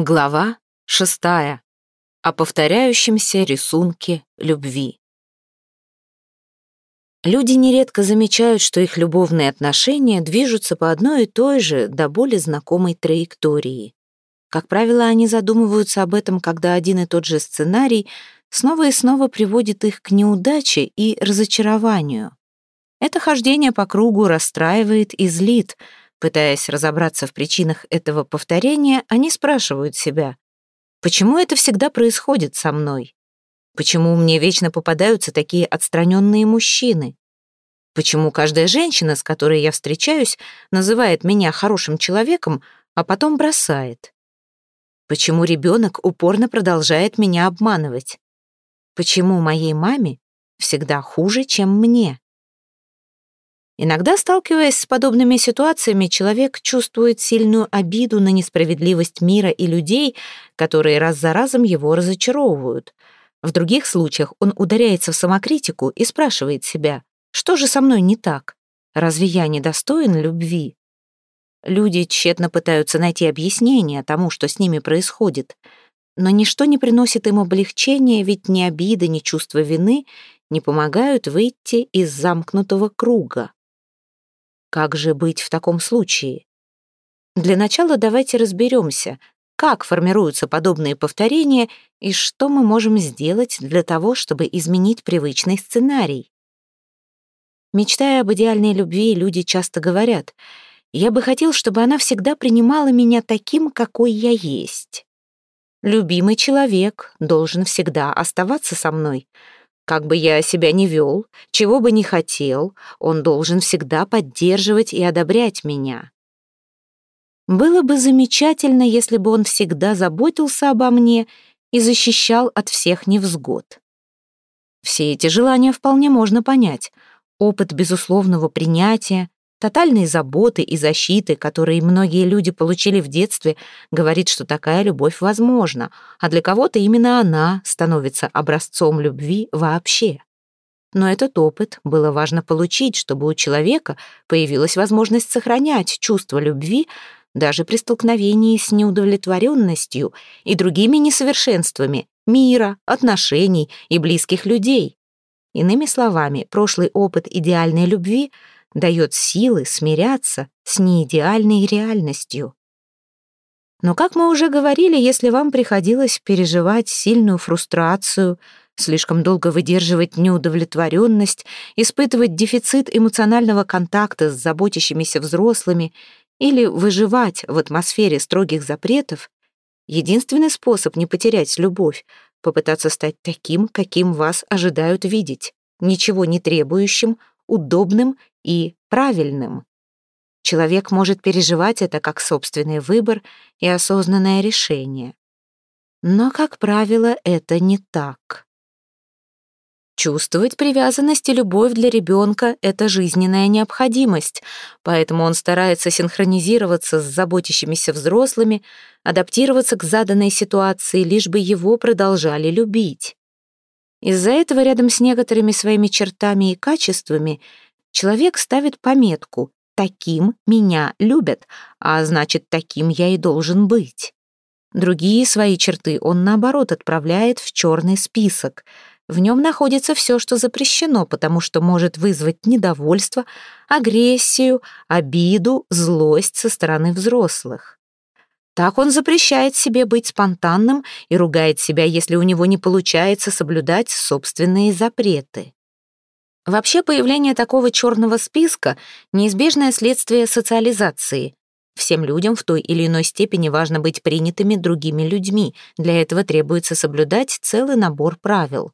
Глава шестая. О повторяющемся рисунке любви. Люди нередко замечают, что их любовные отношения движутся по одной и той же, до более знакомой траектории. Как правило, они задумываются об этом, когда один и тот же сценарий снова и снова приводит их к неудаче и разочарованию. Это хождение по кругу расстраивает и злит — Пытаясь разобраться в причинах этого повторения, они спрашивают себя, почему это всегда происходит со мной? Почему мне вечно попадаются такие отстраненные мужчины? Почему каждая женщина, с которой я встречаюсь, называет меня хорошим человеком, а потом бросает? Почему ребенок упорно продолжает меня обманывать? Почему моей маме всегда хуже, чем мне? Иногда, сталкиваясь с подобными ситуациями, человек чувствует сильную обиду на несправедливость мира и людей, которые раз за разом его разочаровывают. В других случаях он ударяется в самокритику и спрашивает себя, что же со мной не так? Разве я недостоин любви? Люди тщетно пытаются найти объяснение тому, что с ними происходит. Но ничто не приносит им облегчения, ведь ни обида, ни чувство вины не помогают выйти из замкнутого круга. Как же быть в таком случае? Для начала давайте разберемся, как формируются подобные повторения и что мы можем сделать для того, чтобы изменить привычный сценарий. Мечтая об идеальной любви, люди часто говорят, «Я бы хотел, чтобы она всегда принимала меня таким, какой я есть». Любимый человек должен всегда оставаться со мной, как бы я себя ни вел, чего бы ни хотел, он должен всегда поддерживать и одобрять меня. Было бы замечательно, если бы он всегда заботился обо мне и защищал от всех невзгод. Все эти желания вполне можно понять. Опыт безусловного принятия, Тотальной заботы и защиты, которые многие люди получили в детстве, говорит, что такая любовь возможна, а для кого-то именно она становится образцом любви вообще. Но этот опыт было важно получить, чтобы у человека появилась возможность сохранять чувство любви даже при столкновении с неудовлетворенностью и другими несовершенствами мира, отношений и близких людей. Иными словами, прошлый опыт идеальной любви — дает силы смиряться с неидеальной реальностью. Но, как мы уже говорили, если вам приходилось переживать сильную фрустрацию, слишком долго выдерживать неудовлетворенность, испытывать дефицит эмоционального контакта с заботящимися взрослыми или выживать в атмосфере строгих запретов, единственный способ не потерять любовь — попытаться стать таким, каким вас ожидают видеть, ничего не требующим, удобным и правильным. Человек может переживать это как собственный выбор и осознанное решение. Но, как правило, это не так. Чувствовать привязанность и любовь для ребенка — это жизненная необходимость, поэтому он старается синхронизироваться с заботящимися взрослыми, адаптироваться к заданной ситуации, лишь бы его продолжали любить. Из-за этого рядом с некоторыми своими чертами и качествами человек ставит пометку «таким меня любят», а значит, таким я и должен быть. Другие свои черты он, наоборот, отправляет в черный список. В нем находится все, что запрещено, потому что может вызвать недовольство, агрессию, обиду, злость со стороны взрослых. Так он запрещает себе быть спонтанным и ругает себя, если у него не получается соблюдать собственные запреты. Вообще появление такого черного списка — неизбежное следствие социализации. Всем людям в той или иной степени важно быть принятыми другими людьми. Для этого требуется соблюдать целый набор правил.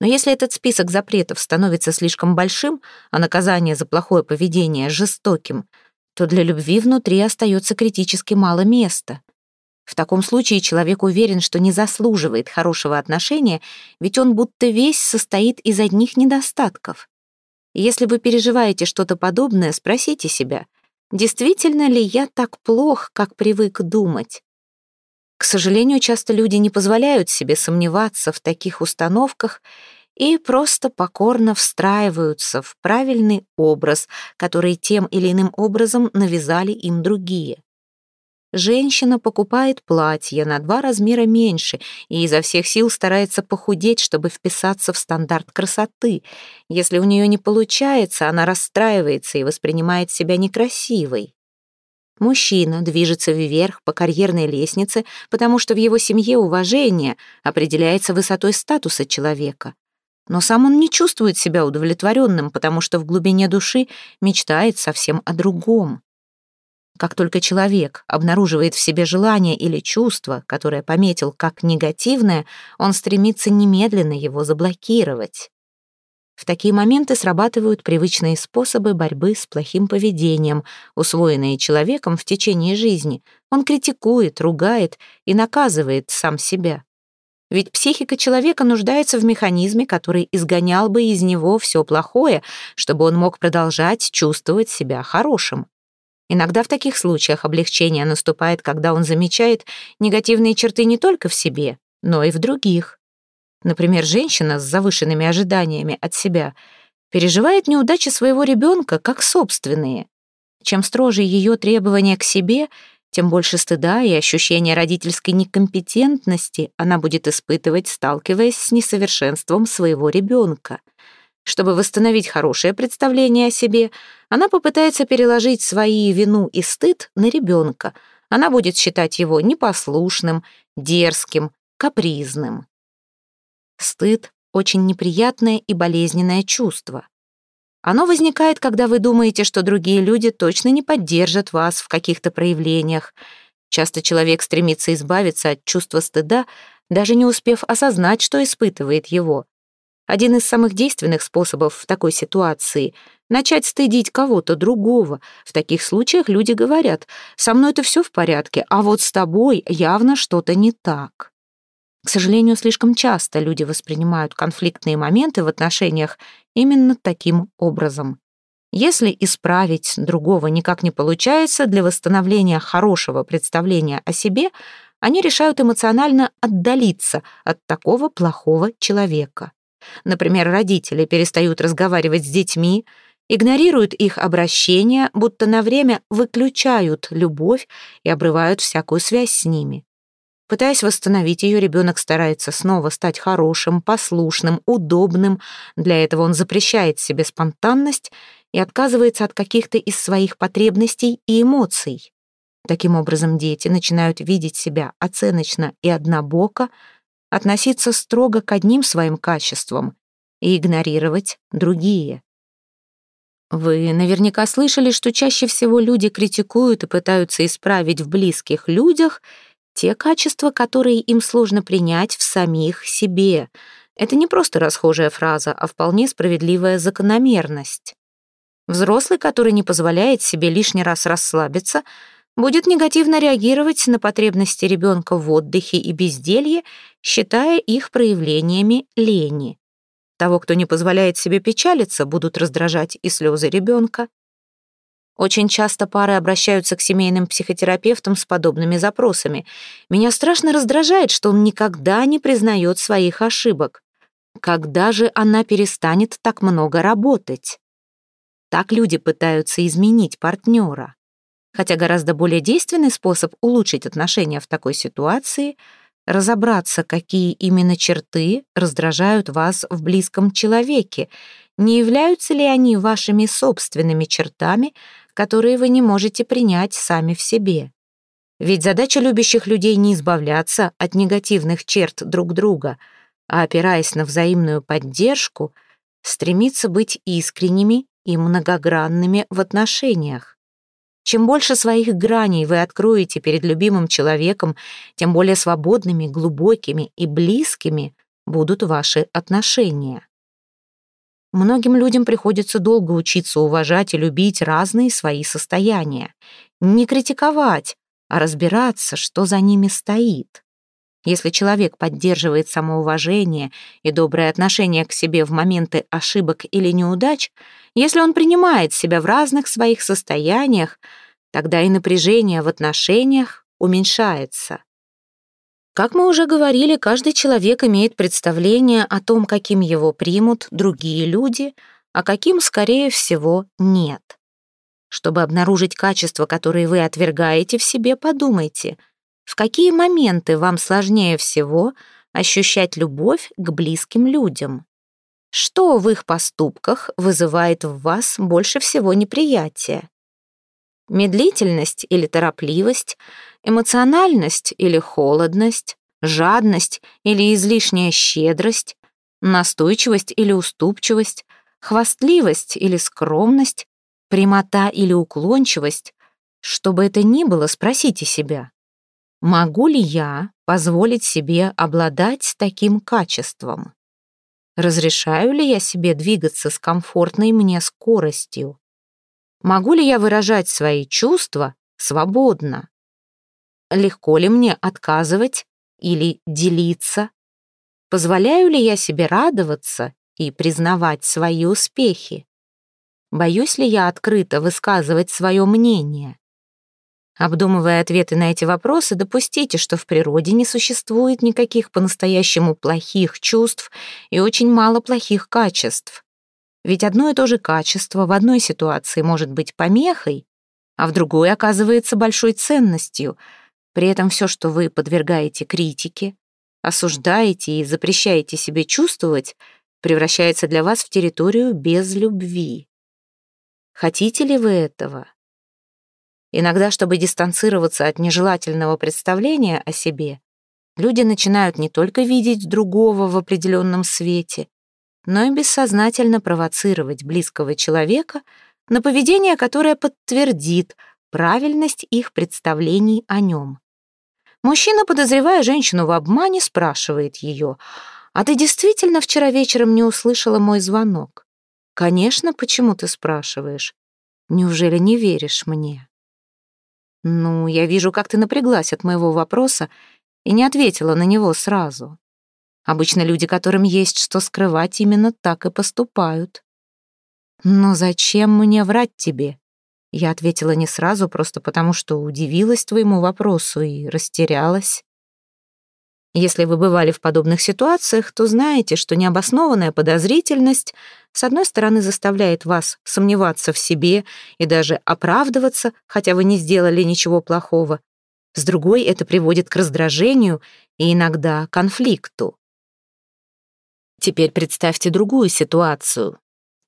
Но если этот список запретов становится слишком большим, а наказание за плохое поведение жестоким — то для любви внутри остается критически мало места. В таком случае человек уверен, что не заслуживает хорошего отношения, ведь он будто весь состоит из одних недостатков. Если вы переживаете что-то подобное, спросите себя, действительно ли я так плох, как привык думать? К сожалению, часто люди не позволяют себе сомневаться в таких установках и просто покорно встраиваются в правильный образ, который тем или иным образом навязали им другие. Женщина покупает платье на два размера меньше и изо всех сил старается похудеть, чтобы вписаться в стандарт красоты. Если у нее не получается, она расстраивается и воспринимает себя некрасивой. Мужчина движется вверх по карьерной лестнице, потому что в его семье уважение определяется высотой статуса человека. Но сам он не чувствует себя удовлетворенным, потому что в глубине души мечтает совсем о другом. Как только человек обнаруживает в себе желание или чувство, которое пометил как негативное, он стремится немедленно его заблокировать. В такие моменты срабатывают привычные способы борьбы с плохим поведением, усвоенные человеком в течение жизни. Он критикует, ругает и наказывает сам себя. Ведь психика человека нуждается в механизме, который изгонял бы из него все плохое, чтобы он мог продолжать чувствовать себя хорошим. Иногда в таких случаях облегчение наступает, когда он замечает негативные черты не только в себе, но и в других. Например, женщина с завышенными ожиданиями от себя переживает неудачи своего ребенка как собственные. Чем строже ее требования к себе, тем больше стыда и ощущения родительской некомпетентности она будет испытывать, сталкиваясь с несовершенством своего ребенка. Чтобы восстановить хорошее представление о себе, она попытается переложить свои вину и стыд на ребенка. Она будет считать его непослушным, дерзким, капризным. Стыд — очень неприятное и болезненное чувство. Оно возникает, когда вы думаете, что другие люди точно не поддержат вас в каких-то проявлениях. Часто человек стремится избавиться от чувства стыда, даже не успев осознать, что испытывает его. Один из самых действенных способов в такой ситуации — начать стыдить кого-то другого. В таких случаях люди говорят, «Со мной это все в порядке, а вот с тобой явно что-то не так». К сожалению, слишком часто люди воспринимают конфликтные моменты в отношениях именно таким образом. Если исправить другого никак не получается, для восстановления хорошего представления о себе они решают эмоционально отдалиться от такого плохого человека. Например, родители перестают разговаривать с детьми, игнорируют их обращения, будто на время выключают любовь и обрывают всякую связь с ними. Пытаясь восстановить ее, ребенок старается снова стать хорошим, послушным, удобным. Для этого он запрещает себе спонтанность и отказывается от каких-то из своих потребностей и эмоций. Таким образом, дети начинают видеть себя оценочно и однобоко, относиться строго к одним своим качествам и игнорировать другие. Вы наверняка слышали, что чаще всего люди критикуют и пытаются исправить в близких людях те качества, которые им сложно принять в самих себе. Это не просто расхожая фраза, а вполне справедливая закономерность. Взрослый, который не позволяет себе лишний раз расслабиться, будет негативно реагировать на потребности ребенка в отдыхе и безделье, считая их проявлениями лени. Того, кто не позволяет себе печалиться, будут раздражать и слезы ребенка. Очень часто пары обращаются к семейным психотерапевтам с подобными запросами. «Меня страшно раздражает, что он никогда не признает своих ошибок. Когда же она перестанет так много работать?» Так люди пытаются изменить партнера. Хотя гораздо более действенный способ улучшить отношения в такой ситуации — разобраться, какие именно черты раздражают вас в близком человеке, не являются ли они вашими собственными чертами, которые вы не можете принять сами в себе. Ведь задача любящих людей не избавляться от негативных черт друг друга, а, опираясь на взаимную поддержку, стремиться быть искренними и многогранными в отношениях. Чем больше своих граней вы откроете перед любимым человеком, тем более свободными, глубокими и близкими будут ваши отношения. Многим людям приходится долго учиться уважать и любить разные свои состояния. Не критиковать, а разбираться, что за ними стоит. Если человек поддерживает самоуважение и доброе отношение к себе в моменты ошибок или неудач, если он принимает себя в разных своих состояниях, тогда и напряжение в отношениях уменьшается. Как мы уже говорили, каждый человек имеет представление о том, каким его примут другие люди, а каким, скорее всего, нет. Чтобы обнаружить качества, которые вы отвергаете в себе, подумайте, в какие моменты вам сложнее всего ощущать любовь к близким людям. Что в их поступках вызывает в вас больше всего неприятия? Медлительность или торопливость, эмоциональность или холодность, жадность или излишняя щедрость, настойчивость или уступчивость, хвастливость или скромность, прямота или уклончивость, что бы это ни было, спросите себя, могу ли я позволить себе обладать таким качеством? Разрешаю ли я себе двигаться с комфортной мне скоростью? Могу ли я выражать свои чувства свободно? Легко ли мне отказывать или делиться? Позволяю ли я себе радоваться и признавать свои успехи? Боюсь ли я открыто высказывать свое мнение? Обдумывая ответы на эти вопросы, допустите, что в природе не существует никаких по-настоящему плохих чувств и очень мало плохих качеств. Ведь одно и то же качество в одной ситуации может быть помехой, а в другой оказывается большой ценностью. При этом все, что вы подвергаете критике, осуждаете и запрещаете себе чувствовать, превращается для вас в территорию без любви. Хотите ли вы этого? Иногда, чтобы дистанцироваться от нежелательного представления о себе, люди начинают не только видеть другого в определенном свете, но и бессознательно провоцировать близкого человека на поведение, которое подтвердит правильность их представлений о нем. Мужчина, подозревая женщину в обмане, спрашивает ее, «А ты действительно вчера вечером не услышала мой звонок?» «Конечно, почему ты спрашиваешь? Неужели не веришь мне?» «Ну, я вижу, как ты напряглась от моего вопроса и не ответила на него сразу. Обычно люди, которым есть что скрывать, именно так и поступают». «Но зачем мне врать тебе?» Я ответила не сразу, просто потому что удивилась твоему вопросу и растерялась. Если вы бывали в подобных ситуациях, то знаете, что необоснованная подозрительность с одной стороны заставляет вас сомневаться в себе и даже оправдываться, хотя вы не сделали ничего плохого. С другой это приводит к раздражению и иногда конфликту. Теперь представьте другую ситуацию.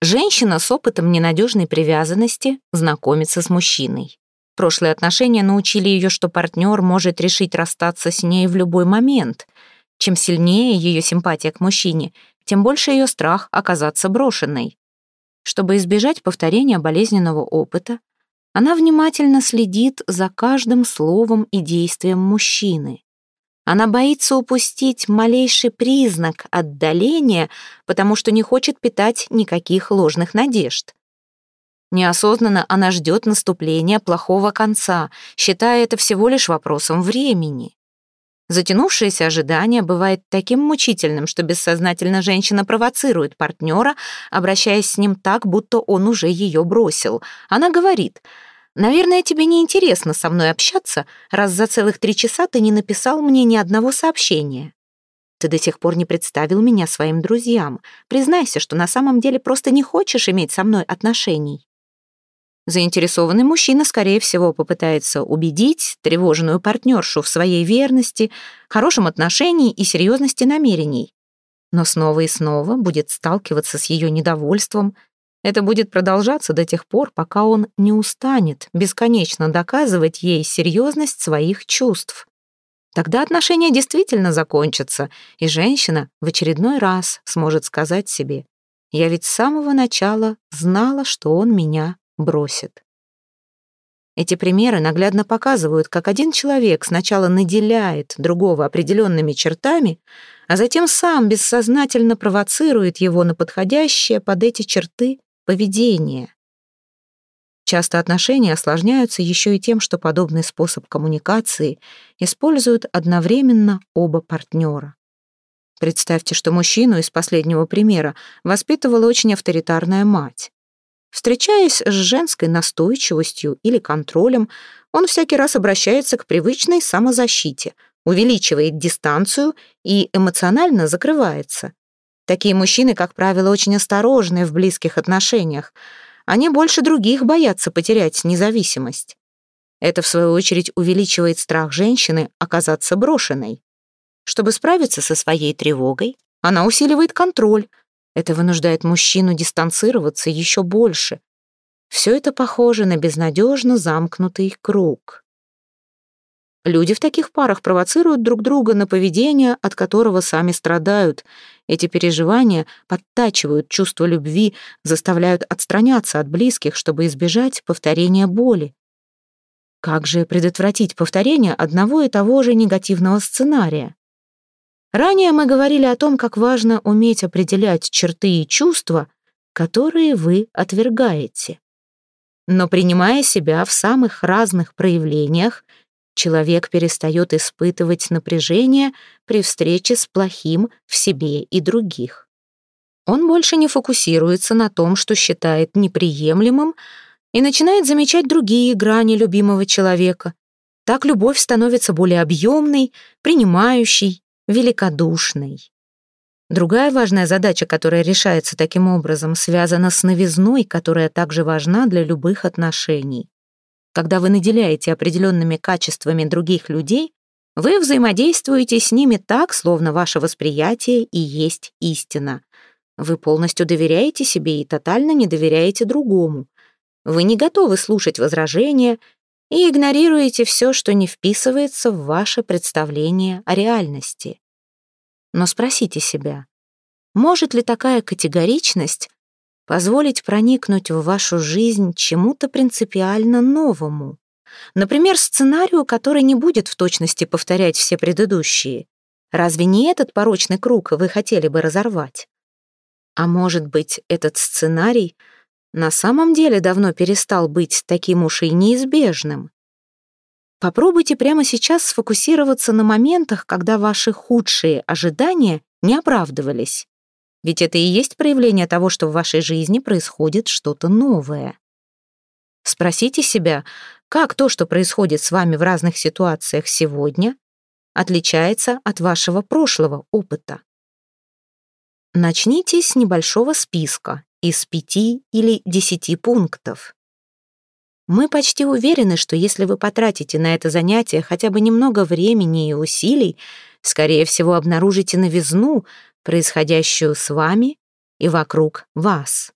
Женщина с опытом ненадежной привязанности знакомится с мужчиной. Прошлые отношения научили ее, что партнер может решить расстаться с ней в любой момент. Чем сильнее ее симпатия к мужчине, тем больше ее страх оказаться брошенной. Чтобы избежать повторения болезненного опыта, она внимательно следит за каждым словом и действием мужчины. Она боится упустить малейший признак отдаления, потому что не хочет питать никаких ложных надежд. Неосознанно она ждет наступления плохого конца, считая это всего лишь вопросом времени. Затянувшееся ожидание бывает таким мучительным, что бессознательно женщина провоцирует партнера, обращаясь с ним так, будто он уже ее бросил. Она говорит, «Наверное, тебе не интересно со мной общаться, раз за целых три часа ты не написал мне ни одного сообщения. Ты до сих пор не представил меня своим друзьям. Признайся, что на самом деле просто не хочешь иметь со мной отношений». Заинтересованный мужчина, скорее всего, попытается убедить тревожную партнершу в своей верности, хорошем отношении и серьезности намерений. Но снова и снова будет сталкиваться с ее недовольством. Это будет продолжаться до тех пор, пока он не устанет бесконечно доказывать ей серьезность своих чувств. Тогда отношения действительно закончатся, и женщина в очередной раз сможет сказать себе, «Я ведь с самого начала знала, что он меня бросит. Эти примеры наглядно показывают, как один человек сначала наделяет другого определенными чертами, а затем сам бессознательно провоцирует его на подходящее под эти черты поведение. Часто отношения осложняются еще и тем, что подобный способ коммуникации используют одновременно оба партнера. Представьте, что мужчину из последнего примера воспитывала очень авторитарная мать. Встречаясь с женской настойчивостью или контролем, он всякий раз обращается к привычной самозащите, увеличивает дистанцию и эмоционально закрывается. Такие мужчины, как правило, очень осторожны в близких отношениях. они больше других боятся потерять независимость. Это, в свою очередь, увеличивает страх женщины оказаться брошенной. Чтобы справиться со своей тревогой, она усиливает контроль. Это вынуждает мужчину дистанцироваться еще больше. Все это похоже на безнадежно замкнутый круг. Люди в таких парах провоцируют друг друга на поведение, от которого сами страдают. Эти переживания подтачивают чувство любви, заставляют отстраняться от близких, чтобы избежать повторения боли. Как же предотвратить повторение одного и того же негативного сценария? Ранее мы говорили о том, как важно уметь определять черты и чувства, которые вы отвергаете. Но принимая себя в самых разных проявлениях, человек перестает испытывать напряжение при встрече с плохим в себе и других. Он больше не фокусируется на том, что считает неприемлемым, и начинает замечать другие грани любимого человека. Так любовь становится более объемной, принимающей, великодушной. Другая важная задача, которая решается таким образом, связана с новизной, которая также важна для любых отношений. Когда вы наделяете определенными качествами других людей, вы взаимодействуете с ними так, словно ваше восприятие и есть истина. Вы полностью доверяете себе и тотально не доверяете другому. Вы не готовы слушать возражения и игнорируете все, что не вписывается в ваше представление о реальности. Но спросите себя, может ли такая категоричность позволить проникнуть в вашу жизнь чему-то принципиально новому. Например, сценарию, который не будет в точности повторять все предыдущие. Разве не этот порочный круг вы хотели бы разорвать? А может быть, этот сценарий на самом деле давно перестал быть таким уж и неизбежным? Попробуйте прямо сейчас сфокусироваться на моментах, когда ваши худшие ожидания не оправдывались. Ведь это и есть проявление того, что в вашей жизни происходит что-то новое. Спросите себя, как то, что происходит с вами в разных ситуациях сегодня, отличается от вашего прошлого опыта. Начните с небольшого списка из пяти или десяти пунктов. Мы почти уверены, что если вы потратите на это занятие хотя бы немного времени и усилий, скорее всего, обнаружите новизну, происходящую с вами и вокруг вас.